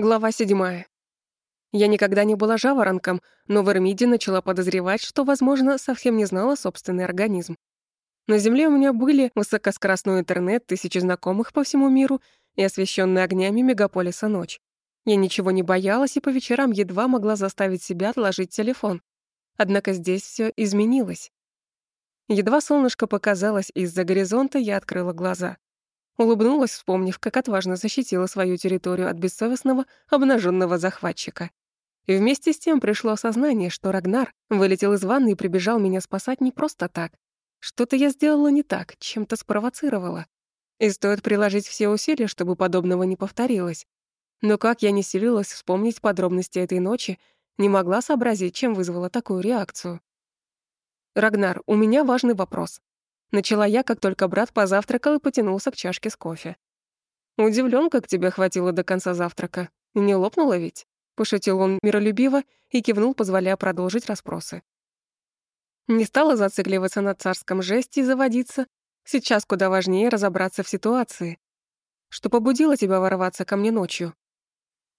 Глава седьмая. Я никогда не была жаворонком, но в Эрмиде начала подозревать, что, возможно, совсем не знала собственный организм. На Земле у меня были высокоскоростной интернет, тысячи знакомых по всему миру и освещенная огнями мегаполиса ночь. Я ничего не боялась и по вечерам едва могла заставить себя отложить телефон. Однако здесь все изменилось. Едва солнышко показалось из-за горизонта, я открыла глаза. Улыбнулась, вспомнив, как отважно защитила свою территорию от бессовестного, обнаженного захватчика. И вместе с тем пришло осознание, что Рагнар вылетел из ванны и прибежал меня спасать не просто так. Что-то я сделала не так, чем-то спровоцировала. И стоит приложить все усилия, чтобы подобного не повторилось. Но как я не селилась вспомнить подробности этой ночи, не могла сообразить, чем вызвала такую реакцию. «Рагнар, у меня важный вопрос. Начала я, как только брат позавтракал и потянулся к чашке с кофе. Удивлен, как тебя хватило до конца завтрака. Не лопнуло ведь?» Пошутил он миролюбиво и кивнул, позволяя продолжить расспросы. Не стала зацикливаться на царском жесте и заводиться. Сейчас куда важнее разобраться в ситуации. Что побудило тебя ворваться ко мне ночью?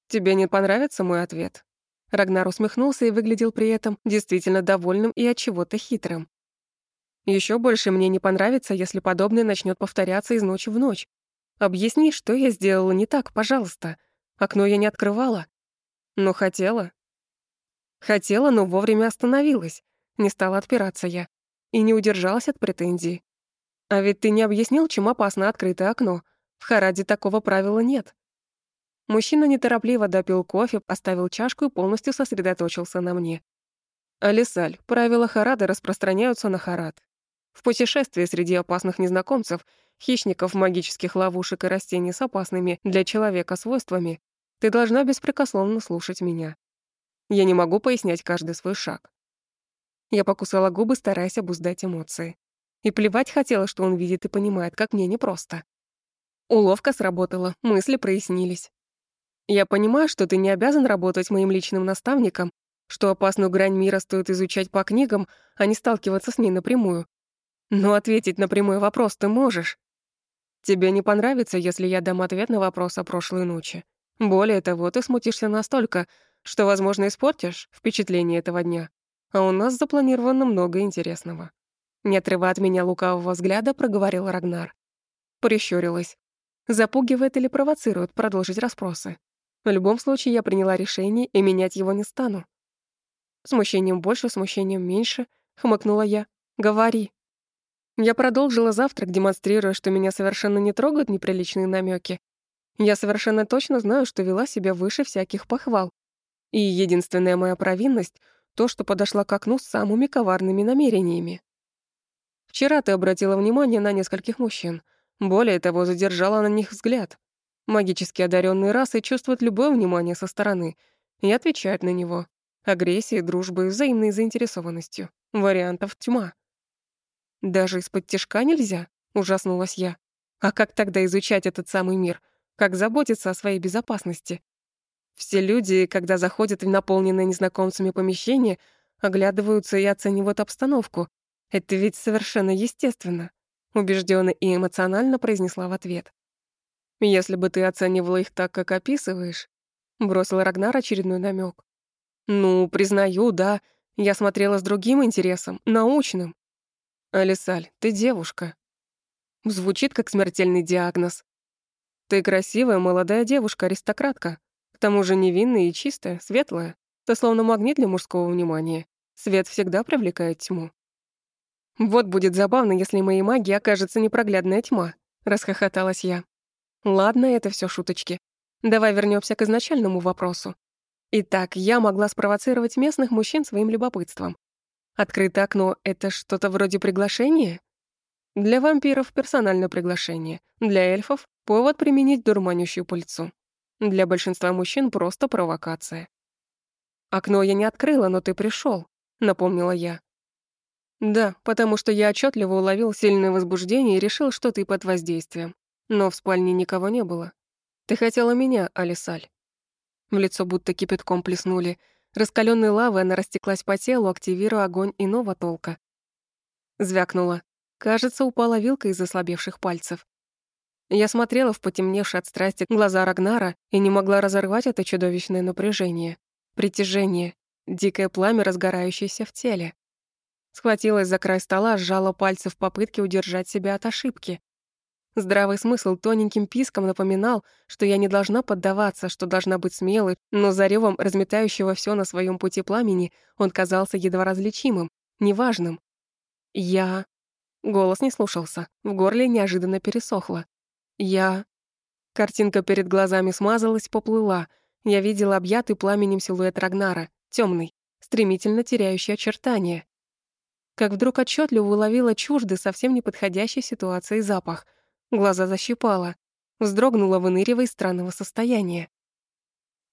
Тебе не понравится мой ответ? Рагнар усмехнулся и выглядел при этом действительно довольным и от чего-то хитрым. Еще больше мне не понравится, если подобное начнет повторяться из ночи в ночь. Объясни, что я сделала не так, пожалуйста. Окно я не открывала. Но хотела. Хотела, но вовремя остановилась. Не стала отпираться я. И не удержалась от претензий. А ведь ты не объяснил, чем опасно открытое окно. В Хараде такого правила нет. Мужчина неторопливо допил кофе, поставил чашку и полностью сосредоточился на мне. Алисаль, правила Харада распространяются на Харад. В путешествии среди опасных незнакомцев, хищников, магических ловушек и растений с опасными для человека свойствами, ты должна беспрекословно слушать меня. Я не могу пояснять каждый свой шаг. Я покусала губы, стараясь обуздать эмоции. И плевать хотела, что он видит и понимает, как мне непросто. Уловка сработала, мысли прояснились. Я понимаю, что ты не обязан работать моим личным наставником, что опасную грань мира стоит изучать по книгам, а не сталкиваться с ней напрямую. Но ответить на прямой вопрос ты можешь. Тебе не понравится, если я дам ответ на вопрос о прошлой ночи. Более того, ты смутишься настолько, что, возможно, испортишь впечатление этого дня. А у нас запланировано много интересного. Не отрывая от меня лукавого взгляда, проговорил Рагнар. Прищурилась. Запугивает или провоцирует продолжить расспросы. В любом случае, я приняла решение и менять его не стану. Смущением больше, смущением меньше, хмыкнула я. Говори. Я продолжила завтрак, демонстрируя, что меня совершенно не трогают неприличные намеки. Я совершенно точно знаю, что вела себя выше всяких похвал. И единственная моя провинность — то, что подошла к окну с самыми коварными намерениями. Вчера ты обратила внимание на нескольких мужчин. Более того, задержала на них взгляд. Магически одаренные расы чувствуют любое внимание со стороны и отвечают на него. Агрессией, дружбой, взаимной заинтересованностью. Вариантов тьма. «Даже из-под тишка нельзя?» — ужаснулась я. «А как тогда изучать этот самый мир? Как заботиться о своей безопасности?» Все люди, когда заходят в наполненное незнакомцами помещение, оглядываются и оценивают обстановку. Это ведь совершенно естественно, убежденно и эмоционально произнесла в ответ. Если бы ты оценивала их так, как описываешь, бросил Рагнар очередной намек. Ну, признаю, да, я смотрела с другим интересом, научным. «Алисаль, ты девушка». Звучит как смертельный диагноз. Ты красивая молодая девушка-аристократка. К тому же невинная и чистая, светлая. Ты словно магнит для мужского внимания. Свет всегда привлекает тьму. Вот будет забавно, если моей магии окажется непроглядная тьма, расхохоталась я. Ладно, это все шуточки. Давай вернемся к изначальному вопросу. Итак, я могла спровоцировать местных мужчин своим любопытством. Открытое окно — это что-то вроде приглашения? Для вампиров — персональное приглашение. Для эльфов — повод применить дурманящую пыльцу. Для большинства мужчин — просто провокация. «Окно я не открыла, но ты пришел, напомнила я. «Да, потому что я отчетливо уловил сильное возбуждение и решил, что ты под воздействием. Но в спальне никого не было. Ты хотела меня, Алисаль». В лицо будто кипятком плеснули — Раскаленной лавой она растеклась по телу, активируя огонь иного толка. Звякнула. Кажется, упала вилка из ослабевших пальцев. Я смотрела в потемневшие от страсти глаза Рагнара и не могла разорвать это чудовищное напряжение, притяжение, дикое пламя, разгорающееся в теле. Схватилась за край стола, сжала пальцы в попытке удержать себя от ошибки. Здравый смысл тоненьким писком напоминал, что я не должна поддаваться, что должна быть смелой, но за ревом разметающего все на своем пути пламени он казался едва различимым, неважным. Я... Голос не слушался, в горле неожиданно пересохло. Я... Картинка перед глазами смазалась, поплыла. Я видела объятый пламенем силуэт Рагнара, темный, стремительно теряющий очертания. Как вдруг отчетливо уловила чуждый, совсем неподходящей ситуации запах — Глаза защипала. Вздрогнула, выныривая из странного состояния.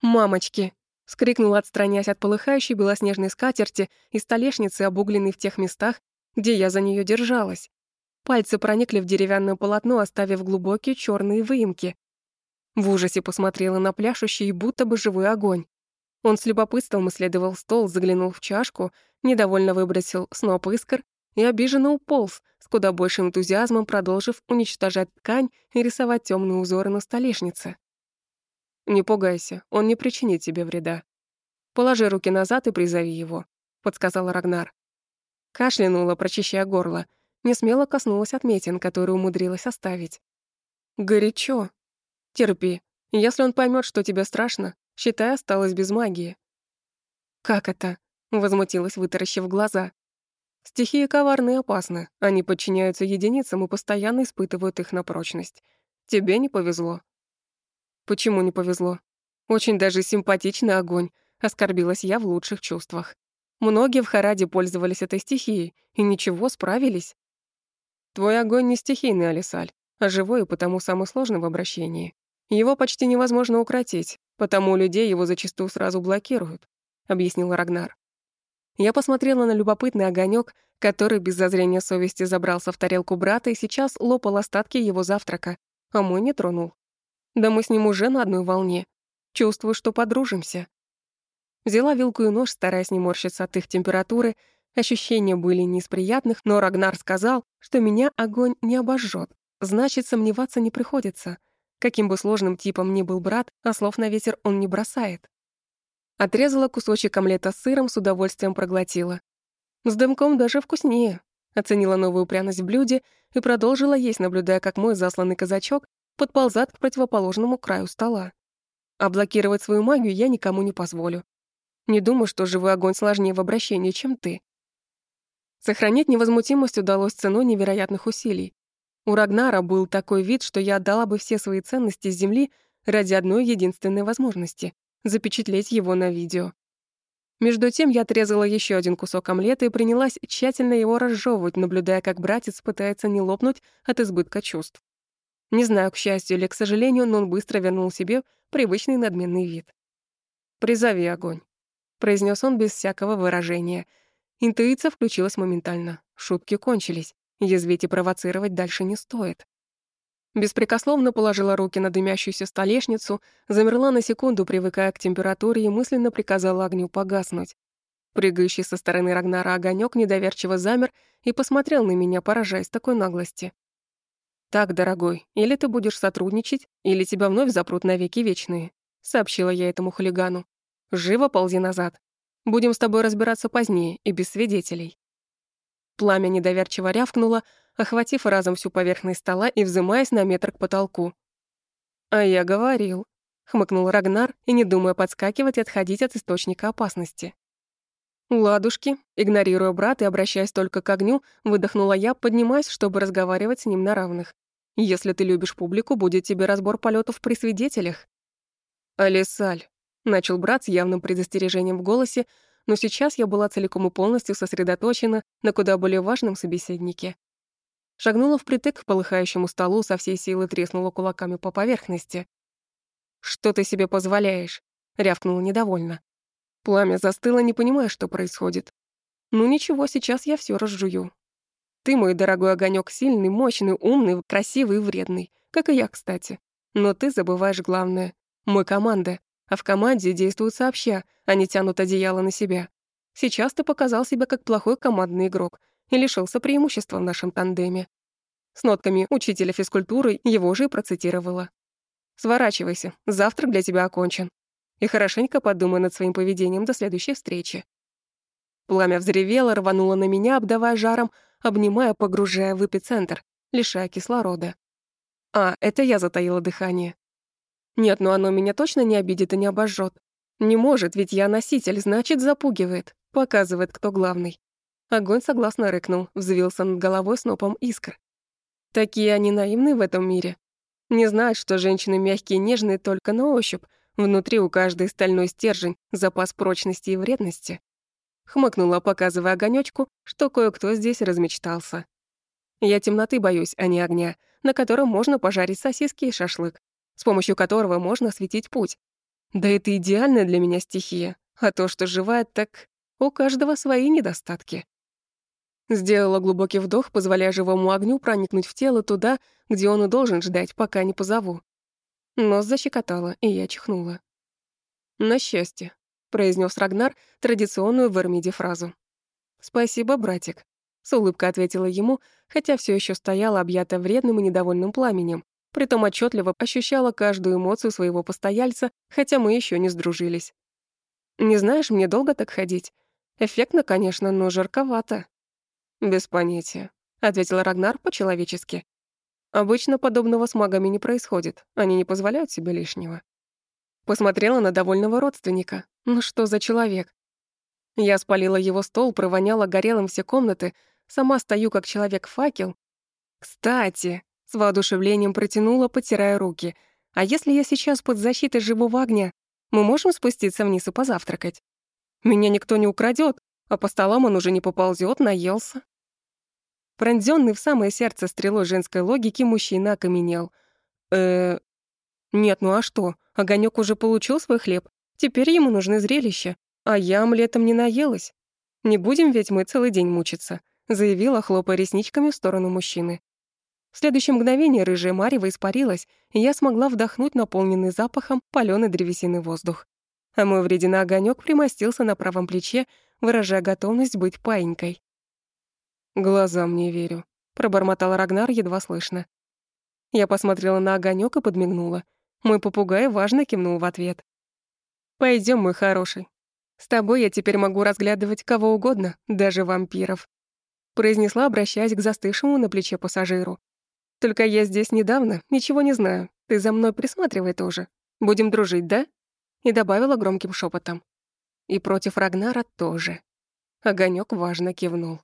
«Мамочки!» — вскрикнула, отстраняясь от полыхающей белоснежной скатерти и столешницы, обугленной в тех местах, где я за нее держалась. Пальцы проникли в деревянное полотно, оставив глубокие черные выемки. В ужасе посмотрела на пляшущий, будто бы живой огонь. Он с любопытством исследовал стол, заглянул в чашку, недовольно выбросил сноп искр и обиженно уполз, с куда большим энтузиазмом продолжив уничтожать ткань и рисовать темные узоры на столешнице. «Не пугайся, он не причинит тебе вреда. Положи руки назад и призови его», — подсказал Рагнар. Кашлянула, прочищая горло, не смело коснулась отметин, которые умудрилась оставить. «Горячо. Терпи. Если он поймет, что тебе страшно, считай, осталось без магии». «Как это?» — возмутилась, вытаращив глаза. Стихии коварны и опасны. Они подчиняются единицам и постоянно испытывают их на прочность. Тебе не повезло. Почему не повезло? Очень даже симпатичный огонь, оскорбилась я в лучших чувствах. Многие в Хараде пользовались этой стихией, и ничего, справились. Твой огонь не стихийный, Алисаль, а живой и потому самый сложный в обращении. Его почти невозможно укротить, потому людей его зачастую сразу блокируют, объяснил Рагнар. Я посмотрела на любопытный огонек, который без зазрения совести забрался в тарелку брата и сейчас лопал остатки его завтрака, а мой не тронул. Да мы с ним уже на одной волне. Чувствую, что подружимся. Взяла вилку и нож, стараясь не морщиться от их температуры. Ощущения были не из приятных, но Рагнар сказал, что меня огонь не обожжет. Значит, сомневаться не приходится. Каким бы сложным типом ни был брат, а слов на ветер он не бросает. Отрезала кусочек омлета с сыром, с удовольствием проглотила. С дымком даже вкуснее. Оценила новую пряность в блюде и продолжила есть, наблюдая, как мой засланный казачок подползает к противоположному краю стола. А блокировать свою магию я никому не позволю. Не думаю, что живой огонь сложнее в обращении, чем ты. Сохранить невозмутимость удалось ценой невероятных усилий. У Рагнара был такой вид, что я отдала бы все свои ценности с земли ради одной единственной возможности запечатлеть его на видео. Между тем я отрезала еще один кусок омлета и принялась тщательно его разжевывать, наблюдая, как братец пытается не лопнуть от избытка чувств. Не знаю, к счастью или к сожалению, но он быстро вернул себе привычный надменный вид. «Призови огонь», — произнес он без всякого выражения. Интуиция включилась моментально. Шутки кончились. Язвить и провоцировать дальше не стоит. Беспрекословно положила руки на дымящуюся столешницу, замерла на секунду, привыкая к температуре, и мысленно приказала огню погаснуть. Прыгающий со стороны Рагнара огонек недоверчиво замер и посмотрел на меня, поражаясь такой наглости. «Так, дорогой, или ты будешь сотрудничать, или тебя вновь запрут навеки вечные», — сообщила я этому хулигану. «Живо ползи назад. Будем с тобой разбираться позднее и без свидетелей». Пламя недоверчиво рявкнуло, охватив разом всю поверхность стола и взымаясь на метр к потолку. «А я говорил», — хмыкнул Рагнар и не думая подскакивать отходить от источника опасности. «Ладушки», — игнорируя брата и обращаясь только к огню, выдохнула я, поднимаясь, чтобы разговаривать с ним на равных. «Если ты любишь публику, будет тебе разбор полетов при свидетелях». «Алисаль», — начал брат с явным предостережением в голосе, но сейчас я была целиком и полностью сосредоточена на куда более важном собеседнике. Шагнула впритык к полыхающему столу, со всей силы треснула кулаками по поверхности. «Что ты себе позволяешь?» — рявкнула недовольно. Пламя застыло, не понимая, что происходит. «Ну ничего, сейчас я все разжую. Ты, мой дорогой огонек, сильный, мощный, умный, красивый и вредный, как и я, кстати. Но ты забываешь главное. Мы команда, а в команде действуют сообща, а не тянут одеяло на себя. Сейчас ты показал себя как плохой командный игрок и лишился преимущества в нашем тандеме. с нотками учителя физкультуры, его же и процитировала. «Сворачивайся, завтрак для тебя окончен. И хорошенько подумай над своим поведением до следующей встречи». Пламя взревело, рвануло на меня, обдавая жаром, обнимая, погружая в эпицентр, лишая кислорода. А, это я затаила дыхание. Нет, ну оно меня точно не обидит и не обожжет. Не может, ведь я носитель, значит, запугивает, показывает, кто главный. Огонь согласно рыкнул, взвился над головой снопом искр. Такие они наивны в этом мире. Не знают, что женщины мягкие и нежные только на ощупь, внутри у каждой стальной стержень, запас прочности и вредности. Хмыкнула, показывая огонёчку, что кое-кто здесь размечтался. Я темноты боюсь, а не огня, на котором можно пожарить сосиски и шашлык, с помощью которого можно осветить путь. Да это идеальная для меня стихия, а то, что живая, так у каждого свои недостатки. Сделала глубокий вдох, позволяя живому огню проникнуть в тело туда, где он и должен ждать, пока не позову. Нос защекотала, и я чихнула. «На счастье», — произнес Рагнар традиционную в Эрмиде фразу. «Спасибо, братик», — с улыбкой ответила ему, хотя все еще стояла объята вредным и недовольным пламенем, притом отчетливо ощущала каждую эмоцию своего постояльца, хотя мы еще не сдружились. «Не знаешь, мне долго так ходить? Эффектно, конечно, но жарковато». «Без понятия», — ответил Рагнар по-человечески. «Обычно подобного с магами не происходит, они не позволяют себе лишнего». Посмотрела на довольного родственника. Ну что за человек? Я спалила его стол, провоняла горелым все комнаты, сама стою как человек-факел. Кстати, с воодушевлением протянула, потирая руки. А если я сейчас под защитой живого огня, мы можем спуститься вниз и позавтракать? Меня никто не украдет, а по столам он уже не поползет, наелся. Пронзённый в самое сердце стрелой женской логики мужчина окаменел. э Нет, ну а что? Огонёк уже получил свой хлеб. Теперь ему нужны зрелища. А я омлетом не наелась. Не будем ведь мы целый день мучиться, заявила, хлопая ресничками в сторону мужчины. В следующее мгновение рыжая марева испарилась, и я смогла вдохнуть наполненный запахом палёной древесины воздух. А мой вредина огонёк примостился на правом плече, выражая готовность быть паинькой. «Глазам не верю», — пробормотал Рагнар едва слышно. Я посмотрела на огонек и подмигнула. Мой попугай важно кивнул в ответ. Пойдем, мой хороший. С тобой я теперь могу разглядывать кого угодно, даже вампиров», произнесла, обращаясь к застывшему на плече пассажиру. «Только я здесь недавно, ничего не знаю. Ты за мной присматривай тоже. Будем дружить, да?» И добавила громким шепотом. И против Рагнара тоже. Огонек важно кивнул.